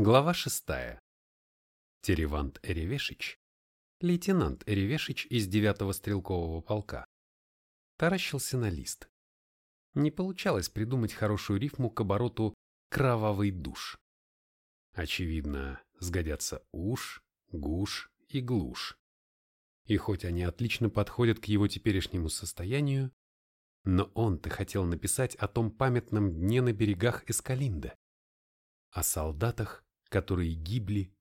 Глава шестая. Теревант Эревешич, лейтенант Эревешич из 9-го стрелкового полка, таращился на лист. Не получалось придумать хорошую рифму к обороту «кровавый душ». Очевидно, сгодятся уж, гуш и глушь. И хоть они отлично подходят к его теперешнему состоянию, но он-то хотел написать о том памятном дне на берегах Эскалинда, о солдатах, которые гибли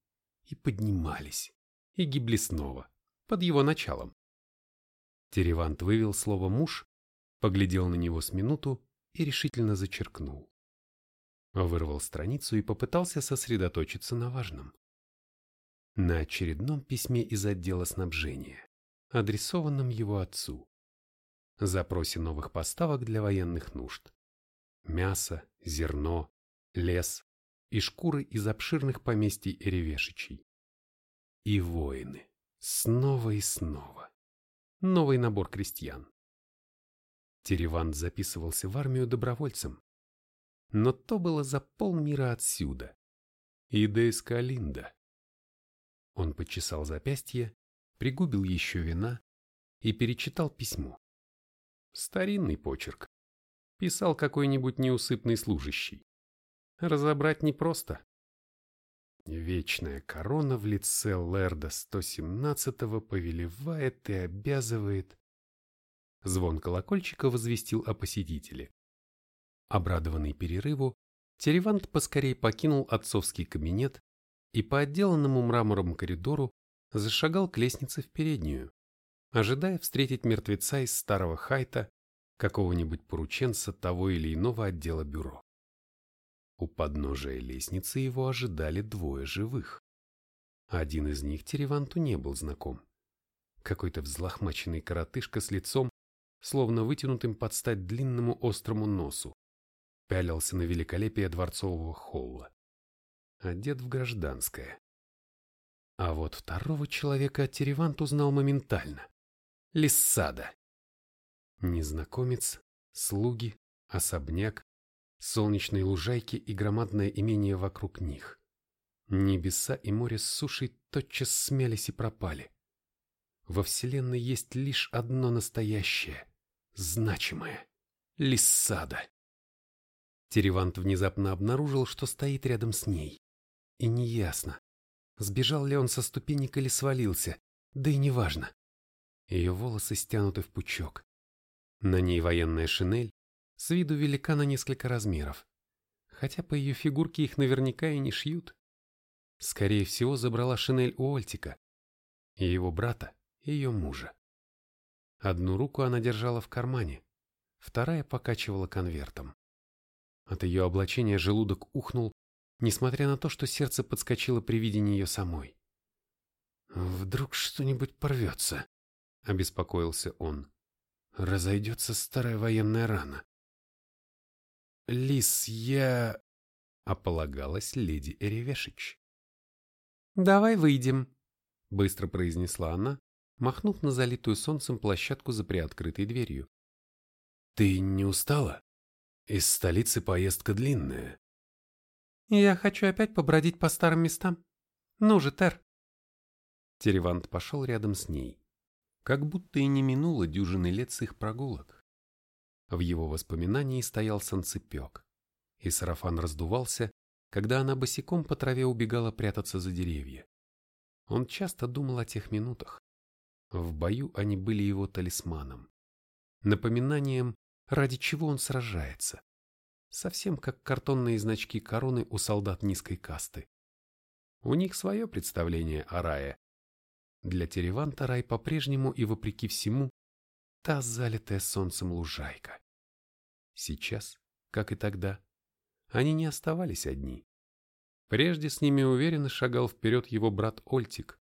и поднимались, и гибли снова, под его началом. Теревант вывел слово «муж», поглядел на него с минуту и решительно зачеркнул. Вырвал страницу и попытался сосредоточиться на важном. На очередном письме из отдела снабжения, адресованном его отцу. Запросе новых поставок для военных нужд. Мясо, зерно, лес, и шкуры из обширных поместий Эревешичей. И воины. Снова и снова. Новый набор крестьян. Теревант записывался в армию добровольцем. Но то было за полмира отсюда. И до Эскалинда. Он почесал запястье, пригубил еще вина и перечитал письмо. Старинный почерк. Писал какой-нибудь неусыпный служащий разобрать непросто. Вечная корона в лице Лерда 117-го повелевает и обязывает. Звон колокольчика возвестил о посетителе. Обрадованный перерыву, Теревант поскорей покинул отцовский кабинет и по отделанному мрамором коридору зашагал к лестнице в переднюю, ожидая встретить мертвеца из старого хайта, какого-нибудь порученца того или иного отдела бюро. У подножия лестницы его ожидали двое живых. Один из них Тереванту не был знаком. Какой-то взлохмаченный коротышка с лицом, словно вытянутым под стать длинному острому носу, пялился на великолепие дворцового холла. Одет в гражданское. А вот второго человека Теревант узнал моментально. Лиссада. Незнакомец, слуги, особняк, солнечные лужайки и громадное имение вокруг них. Небеса и море с сушей тотчас смялись и пропали. Во Вселенной есть лишь одно настоящее, значимое — Лиссада. Теревант внезапно обнаружил, что стоит рядом с ней. И неясно, сбежал ли он со ступенек или свалился, да и неважно. Ее волосы стянуты в пучок. На ней военная шинель, с виду велика на несколько размеров, хотя по ее фигурке их наверняка и не шьют. Скорее всего, забрала шинель у Ольтика, и его брата, и ее мужа. Одну руку она держала в кармане, вторая покачивала конвертом. От ее облачения желудок ухнул, несмотря на то, что сердце подскочило при виде нее самой. «Вдруг что-нибудь порвется?» — обеспокоился он. «Разойдется старая военная рана». Лис, я... Ополагалась леди Эревешич. «Давай выйдем», — быстро произнесла она, махнув на залитую солнцем площадку за приоткрытой дверью. «Ты не устала? Из столицы поездка длинная». «Я хочу опять побродить по старым местам. Ну же, Тер». Теревант пошел рядом с ней, как будто и не минуло дюжины лет с их прогулок. В его воспоминании стоял санцепек, и сарафан раздувался, когда она босиком по траве убегала прятаться за деревья. Он часто думал о тех минутах. В бою они были его талисманом, напоминанием, ради чего он сражается, совсем как картонные значки короны у солдат низкой касты. У них свое представление о рае. Для Тереванта рай по-прежнему и вопреки всему та залитая солнцем лужайка. Сейчас, как и тогда, они не оставались одни. Прежде с ними уверенно шагал вперед его брат Ольтик.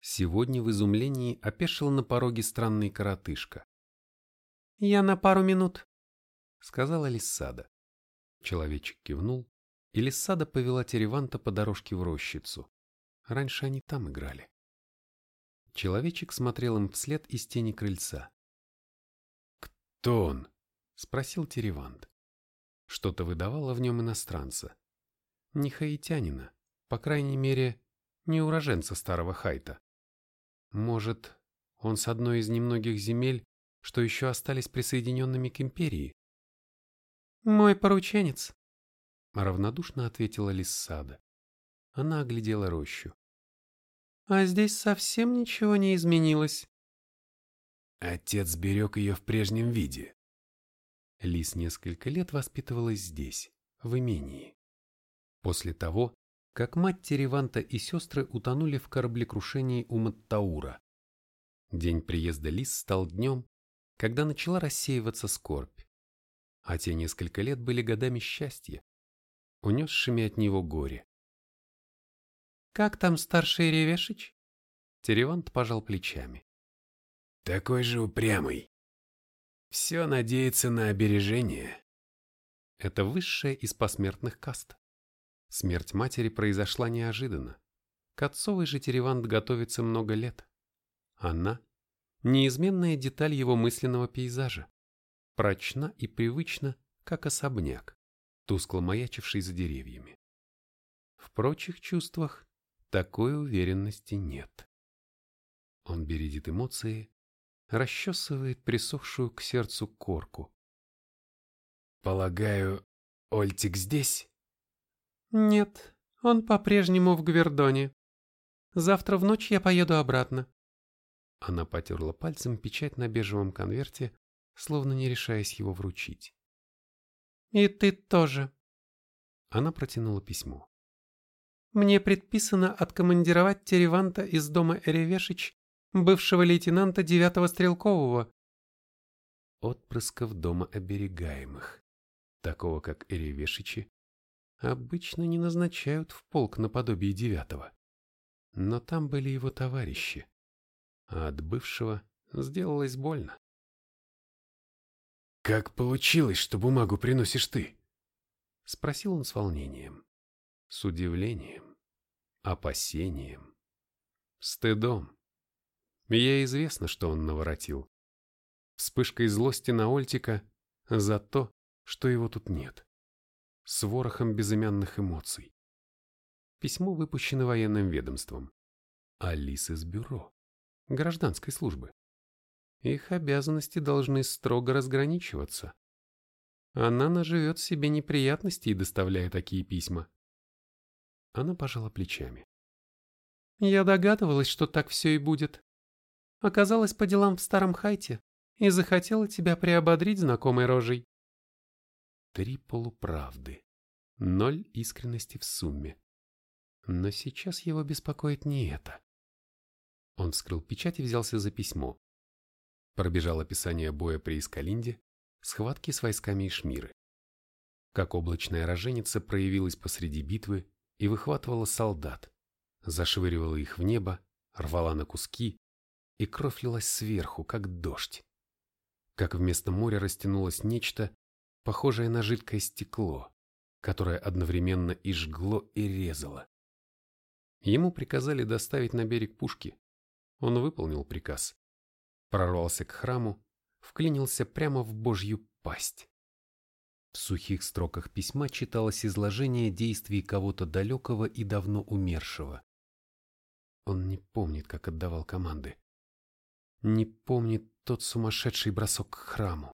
Сегодня в изумлении опешил на пороге странный коротышка. «Я на пару минут», — сказала Лиссада. Человечек кивнул, и Лиссада повела Тереванта по дорожке в рощицу. Раньше они там играли. Человечек смотрел им вслед из тени крыльца. «Кто он?» — спросил Теревант. Что-то выдавало в нем иностранца. Не хаитянина, по крайней мере, не уроженца старого Хайта. Может, он с одной из немногих земель, что еще остались присоединенными к империи? «Мой порученец», — равнодушно ответила Лиссада. Она оглядела рощу. «А здесь совсем ничего не изменилось». Отец берег ее в прежнем виде. Лис несколько лет воспитывалась здесь, в имении. После того, как мать Тереванта и сестры утонули в кораблекрушении у Маттаура. День приезда Лис стал днем, когда начала рассеиваться скорбь, а те несколько лет были годами счастья, унесшими от него горе. «Как там старший Ревешич?» Теревант пожал плечами. «Такой же упрямый. Все надеется на обережение». Это высшая из посмертных каст. Смерть матери произошла неожиданно. К отцовой же Теревант готовится много лет. Она – неизменная деталь его мысленного пейзажа, прочна и привычна, как особняк, тускло маячивший за деревьями. В прочих чувствах такой уверенности нет. Он бередит эмоции, расчесывает присохшую к сердцу корку. «Полагаю, Ольтик здесь?» «Нет, он по-прежнему в Гвердоне. Завтра в ночь я поеду обратно». Она потерла пальцем печать на бежевом конверте, словно не решаясь его вручить. «И ты тоже». Она протянула письмо. Мне предписано откомандировать Тереванта из дома Эревешич, бывшего лейтенанта девятого стрелкового. Отпрысков дома оберегаемых, такого как Эревешичи, обычно не назначают в полк наподобие девятого. Но там были его товарищи, а от бывшего сделалось больно. «Как получилось, что бумагу приносишь ты?» — спросил он с волнением, с удивлением опасением, стыдом. Ей известно, что он наворотил. Вспышкой злости на Ольтика за то, что его тут нет. С ворохом безымянных эмоций. Письмо выпущено военным ведомством. Алис из бюро. Гражданской службы. Их обязанности должны строго разграничиваться. Она наживет себе неприятностей, доставляя такие письма. Она пожала плечами. Я догадывалась, что так все и будет. Оказалась по делам в Старом Хайте и захотела тебя приободрить знакомой рожей. Три полуправды. Ноль искренности в сумме. Но сейчас его беспокоит не это. Он вскрыл печать и взялся за письмо. Пробежал описание боя при Искалинде, схватки с войсками Ишмиры. Как облачная роженица проявилась посреди битвы и выхватывала солдат, зашвыривала их в небо, рвала на куски, и кровь лилась сверху, как дождь. Как вместо моря растянулось нечто, похожее на жидкое стекло, которое одновременно и жгло, и резало. Ему приказали доставить на берег пушки. Он выполнил приказ. Прорвался к храму, вклинился прямо в Божью пасть. В сухих строках письма читалось изложение действий кого-то далекого и давно умершего. Он не помнит, как отдавал команды. Не помнит тот сумасшедший бросок к храму.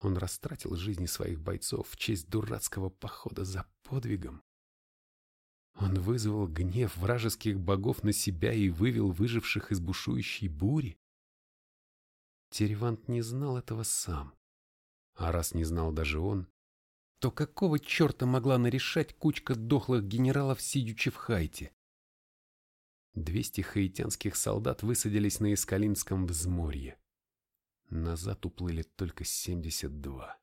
Он растратил жизни своих бойцов в честь дурацкого похода за подвигом. Он вызвал гнев вражеских богов на себя и вывел выживших из бушующей бури. Теревант не знал этого сам. А раз не знал даже он, то какого черта могла нарешать кучка дохлых генералов, сидячи в Хайте? Двести хаитянских солдат высадились на Искалинском взморье. Назад уплыли только семьдесят два.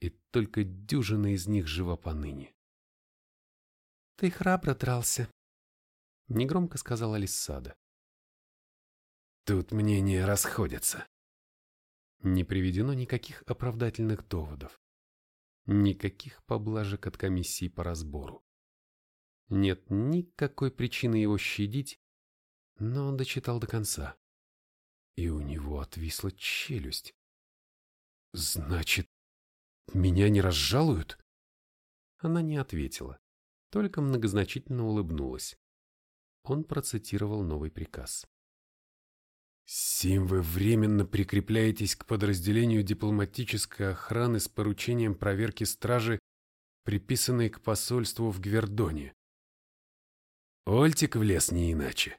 И только дюжина из них жива поныне. «Ты храбро дрался», — негромко сказала Лиссада. «Тут мнения расходятся», не приведено никаких оправдательных доводов, никаких поблажек от комиссии по разбору. Нет никакой причины его щадить, но он дочитал до конца. И у него отвисла челюсть. «Значит, меня не разжалуют?» Она не ответила. только многозначительно улыбнулась. Он процитировал новый приказ. «Сим вы временно прикрепляетесь к подразделению дипломатической охраны с поручением проверки стражи, приписанной к посольству в Гвердоне. Ольтик влез не иначе.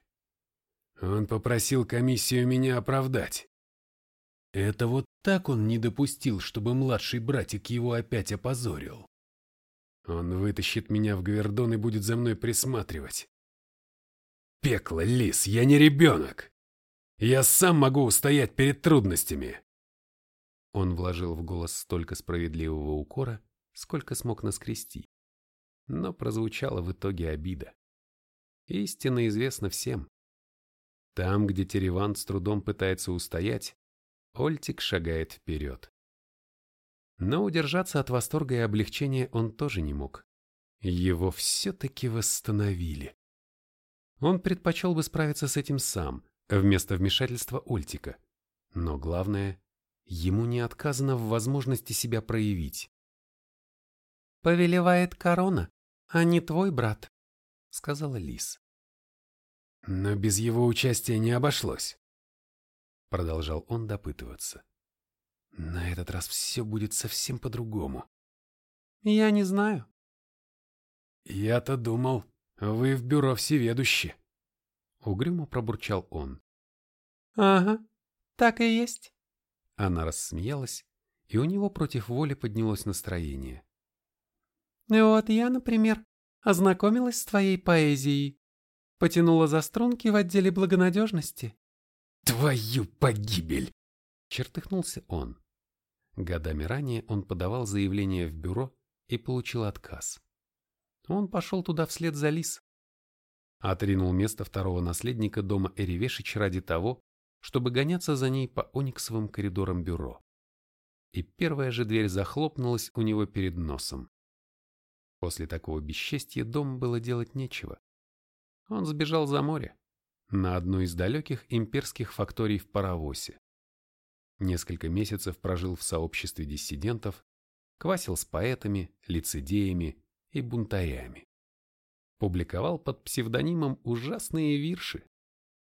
Он попросил комиссию меня оправдать. Это вот так он не допустил, чтобы младший братик его опять опозорил. Он вытащит меня в Гвердон и будет за мной присматривать. Пекло, лис, я не ребенок. Я сам могу устоять перед трудностями. Он вложил в голос столько справедливого укора, сколько смог наскрести. Но прозвучала в итоге обида. Истина известна всем. Там, где Тереван с трудом пытается устоять, Ольтик шагает вперед. Но удержаться от восторга и облегчения он тоже не мог. Его все-таки восстановили. Он предпочел бы справиться с этим сам, вместо вмешательства Ольтика. Но главное, ему не отказано в возможности себя проявить. «Повелевает корона, а не твой брат», — сказала Лис. «Но без его участия не обошлось», — продолжал он допытываться. «На этот раз все будет совсем по-другому». «Я не знаю». «Я-то думал, вы в бюро всеведущи», — угрюмо пробурчал он. «Ага, так и есть». Она рассмеялась, и у него против воли поднялось настроение. Вот я, например, ознакомилась с твоей поэзией. Потянула за струнки в отделе благонадежности. Твою погибель! Чертыхнулся он. Годами ранее он подавал заявление в бюро и получил отказ. Он пошел туда вслед за Лис. Отринул место второго наследника дома Эревешич ради того, чтобы гоняться за ней по ониксовым коридорам бюро. И первая же дверь захлопнулась у него перед носом. После такого бесчестья дом было делать нечего. Он сбежал за море, на одну из далеких имперских факторий в Паровосе. Несколько месяцев прожил в сообществе диссидентов, квасил с поэтами, лицедеями и бунтарями. Публиковал под псевдонимом ужасные вирши.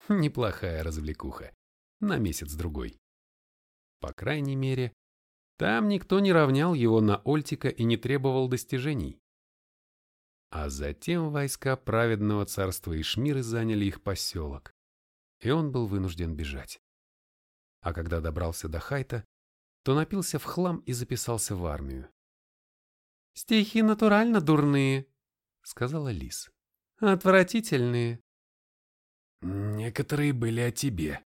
Неплохая развлекуха. На месяц-другой. По крайней мере, там никто не равнял его на Ольтика и не требовал достижений. А затем войска праведного царства Ишмиры заняли их поселок, и он был вынужден бежать. А когда добрался до Хайта, то напился в хлам и записался в армию. «Стихи натурально дурные», — сказала Лис. «Отвратительные». «Некоторые были о тебе».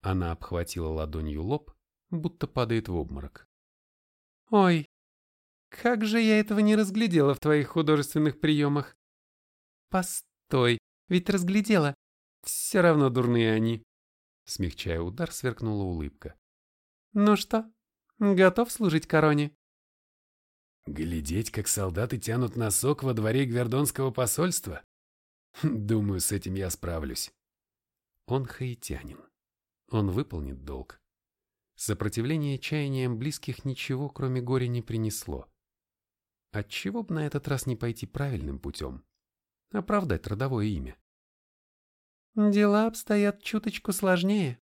Она обхватила ладонью лоб, будто падает в обморок. «Ой, как же я этого не разглядела в твоих художественных приемах? Постой, ведь разглядела. Все равно дурные они. Смягчая удар, сверкнула улыбка. Ну что, готов служить короне? Глядеть, как солдаты тянут носок во дворе Гвердонского посольства? Думаю, с этим я справлюсь. Он хаитянин. Он выполнит долг. Сопротивление чаяниям близких ничего, кроме горя, не принесло. Отчего бы на этот раз не пойти правильным путем? Оправдать родовое имя. Дела обстоят чуточку сложнее.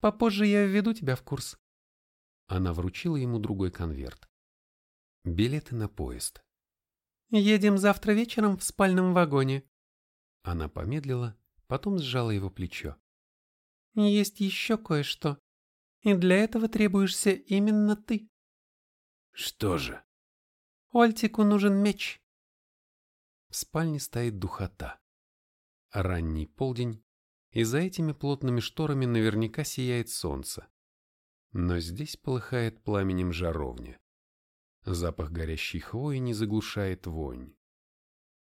Попозже я введу тебя в курс. Она вручила ему другой конверт. Билеты на поезд. Едем завтра вечером в спальном вагоне. Она помедлила, потом сжала его плечо. Есть еще кое-что. И для этого требуешься именно ты. Что же? Ольтику нужен меч. В спальне стоит духота. Ранний полдень, и за этими плотными шторами наверняка сияет солнце. Но здесь полыхает пламенем жаровня. Запах горящей хвои не заглушает вонь.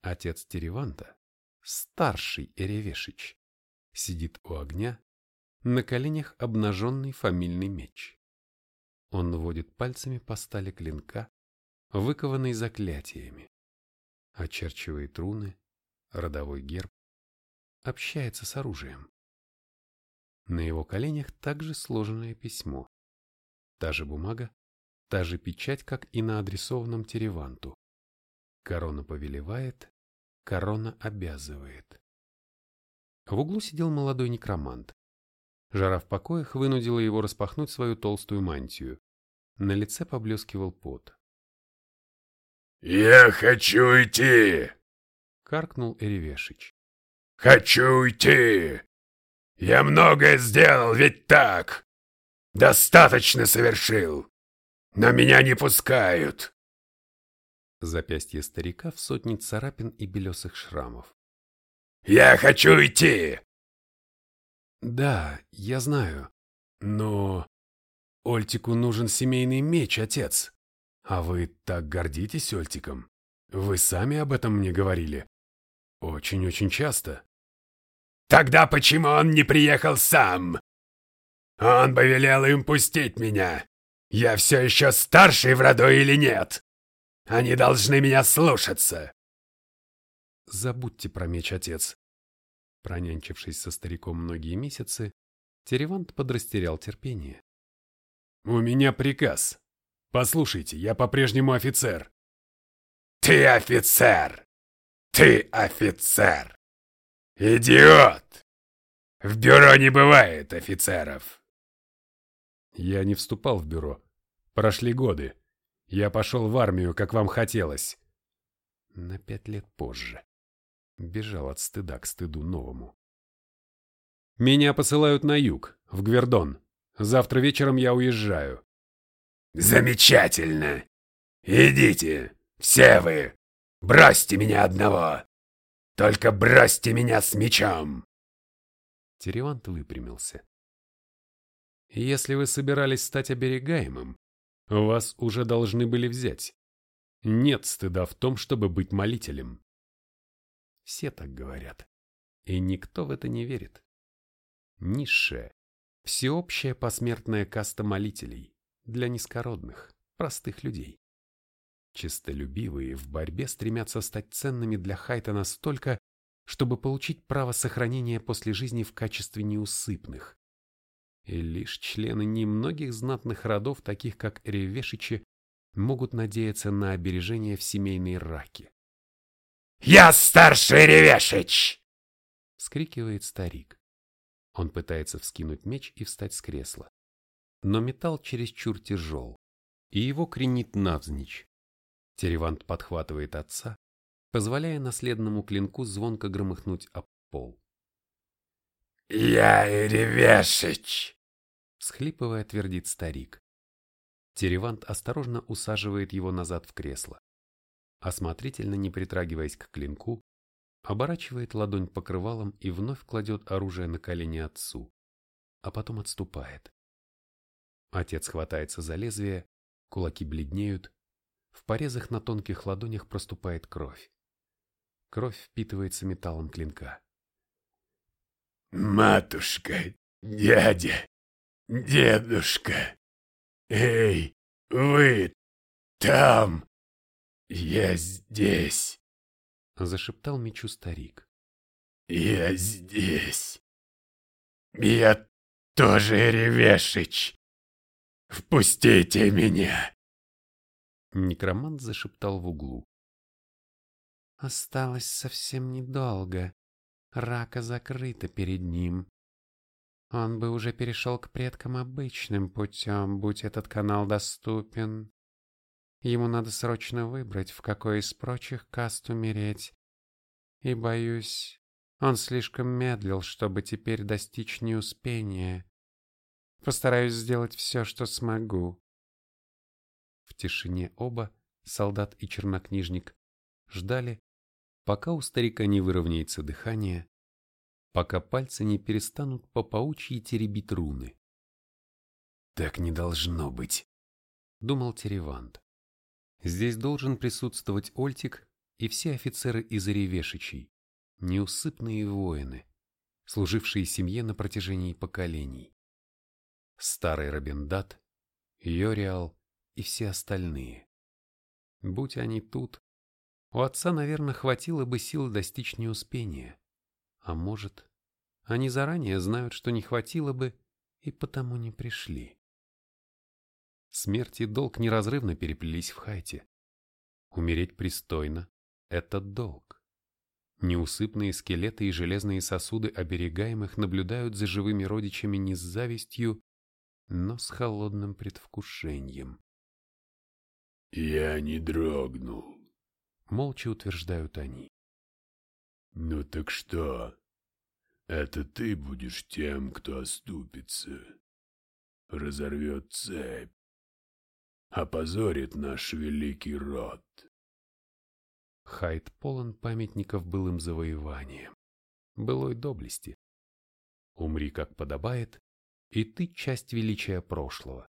Отец Тереванта, старший Эревешич, сидит у огня, на коленях обнаженный фамильный меч. Он водит пальцами по стали клинка, выкованный заклятиями, очерчивает руны, родовой герб, общается с оружием. На его коленях также сложенное письмо. Та же бумага, та же печать, как и на адресованном Тереванту. Корона повелевает, корона обязывает. В углу сидел молодой некромант. Жара в покоях вынудила его распахнуть свою толстую мантию. На лице поблескивал пот. «Я хочу уйти!» — каркнул Эревешич. «Хочу уйти! Я многое сделал, ведь так! Достаточно совершил! Но меня не пускают!» Запястье старика в сотне царапин и белесых шрамов. «Я хочу уйти!» «Да, я знаю. Но Ольтику нужен семейный меч, отец. А вы так гордитесь Ольтиком? Вы сами об этом мне говорили. Очень-очень часто». «Тогда почему он не приехал сам? Он бы велел им пустить меня. Я все еще старший в роду или нет? Они должны меня слушаться!» «Забудьте про меч, отец. Пронянчившись со стариком многие месяцы, Теревант подрастерял терпение. «У меня приказ. Послушайте, я по-прежнему офицер». «Ты офицер! Ты офицер! Идиот! В бюро не бывает офицеров!» Я не вступал в бюро. Прошли годы. Я пошел в армию, как вам хотелось. На пять лет позже. Бежал от стыда к стыду новому. Меня посылают на юг, в Гвердон. Завтра вечером я уезжаю. Замечательно. Идите, все вы. Бросьте меня одного. Только бросьте меня с мечом. Теревант выпрямился. Если вы собирались стать оберегаемым, вас уже должны были взять. Нет стыда в том, чтобы быть молителем. Все так говорят. И никто в это не верит. Низшая, всеобщая посмертная каста молителей для низкородных, простых людей. Чистолюбивые в борьбе стремятся стать ценными для Хайта настолько, чтобы получить право сохранения после жизни в качестве неусыпных. И лишь члены немногих знатных родов, таких как Ревешичи, могут надеяться на обережение в семейной раке. «Я старший Ревешич!» — вскрикивает старик. Он пытается вскинуть меч и встать с кресла. Но металл чересчур тяжел, и его кренит навзничь. Теревант подхватывает отца, позволяя наследному клинку звонко громыхнуть об пол. «Я Ревешич!» — схлипывая, твердит старик. Теревант осторожно усаживает его назад в кресло осмотрительно не притрагиваясь к клинку, оборачивает ладонь покрывалом и вновь кладет оружие на колени отцу, а потом отступает. Отец хватается за лезвие, кулаки бледнеют, в порезах на тонких ладонях проступает кровь. Кровь впитывается металлом клинка. «Матушка, дядя, дедушка, эй, вы там!» «Я здесь!» — зашептал мечу старик. «Я здесь! Я тоже Ревешич! Впустите меня!» Некромант зашептал в углу. «Осталось совсем недолго. Рака закрыта перед ним. Он бы уже перешел к предкам обычным путем, будь этот канал доступен. Ему надо срочно выбрать, в какой из прочих каст умереть. И, боюсь, он слишком медлил, чтобы теперь достичь неуспения. Постараюсь сделать все, что смогу. В тишине оба, солдат и чернокнижник, ждали, пока у старика не выровняется дыхание, пока пальцы не перестанут по паучьи теребить руны. «Так не должно быть», — думал Теревант. Здесь должен присутствовать Ольтик и все офицеры из Иревешичей, неусыпные воины, служившие семье на протяжении поколений. Старый Робиндат, Йориал и все остальные. Будь они тут, у отца, наверное, хватило бы сил достичь неуспения. А может, они заранее знают, что не хватило бы, и потому не пришли. Смерть и долг неразрывно переплелись в Хайте. Умереть пристойно, Это долг. Неусыпные скелеты и железные сосуды оберегаемых наблюдают за живыми родичами не с завистью, но с холодным предвкушением. «Я не дрогнул», — молча утверждают они. «Ну так что? Это ты будешь тем, кто оступится, разорвет цепь, опозорит наш великий род». Хайд полон памятников былым завоеваниям, былой доблести. Умри, как подобает, и ты часть величия прошлого.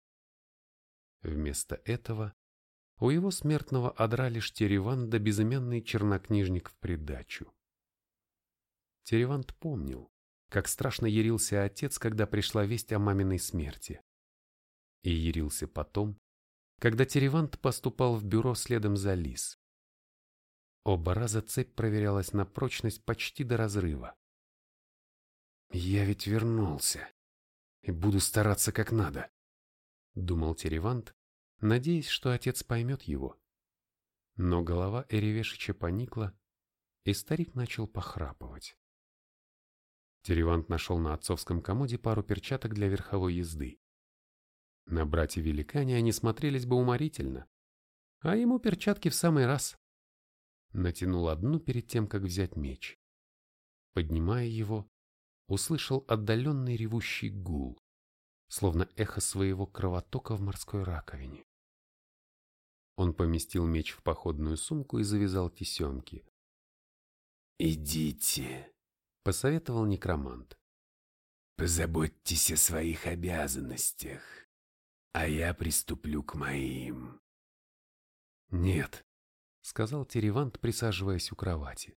Вместо этого у его смертного одра лишь Тереван да безымянный чернокнижник в придачу. Теревант помнил, как страшно ярился отец, когда пришла весть о маминой смерти. И ярился потом, когда Теревант поступал в бюро следом за Лис. Оба раза цепь проверялась на прочность почти до разрыва. «Я ведь вернулся и буду стараться как надо», — думал Теревант, надеясь, что отец поймет его. Но голова Эревешича поникла, и старик начал похрапывать. Теревант нашел на отцовском комоде пару перчаток для верховой езды. На брате-великане они смотрелись бы уморительно, а ему перчатки в самый раз. Натянул одну перед тем, как взять меч. Поднимая его, услышал отдаленный ревущий гул, словно эхо своего кровотока в морской раковине. Он поместил меч в походную сумку и завязал тесемки. «Идите», — посоветовал некромант. «Позаботьтесь о своих обязанностях, а я приступлю к моим». «Нет», — сказал Теревант, присаживаясь у кровати.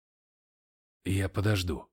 «Я подожду».